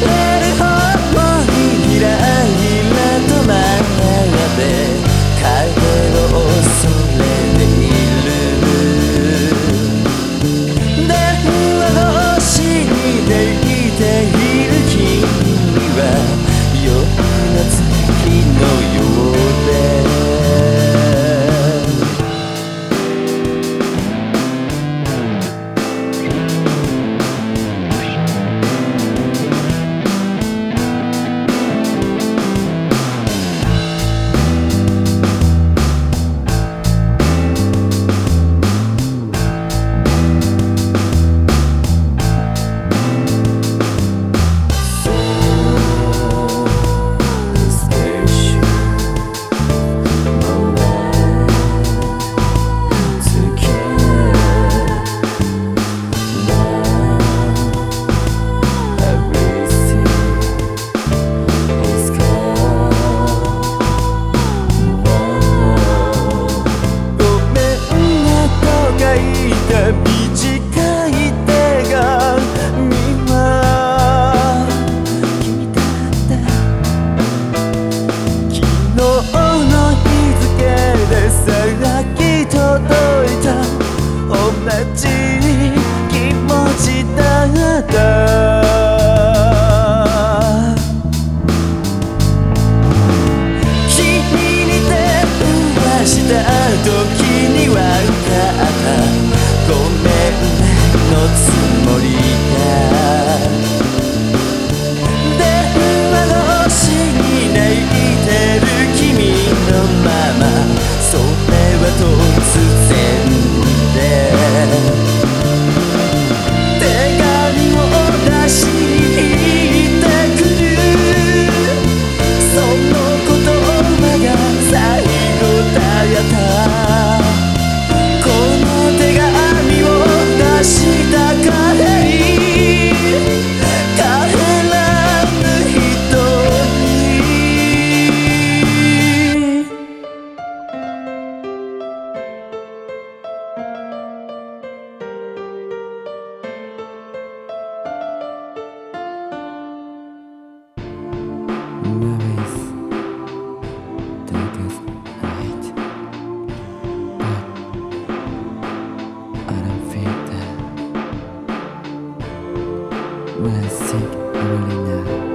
Yeah. した君に手をした時には歌った。ごめんのつ una vez tratas right but I don't feel that. When I think about it now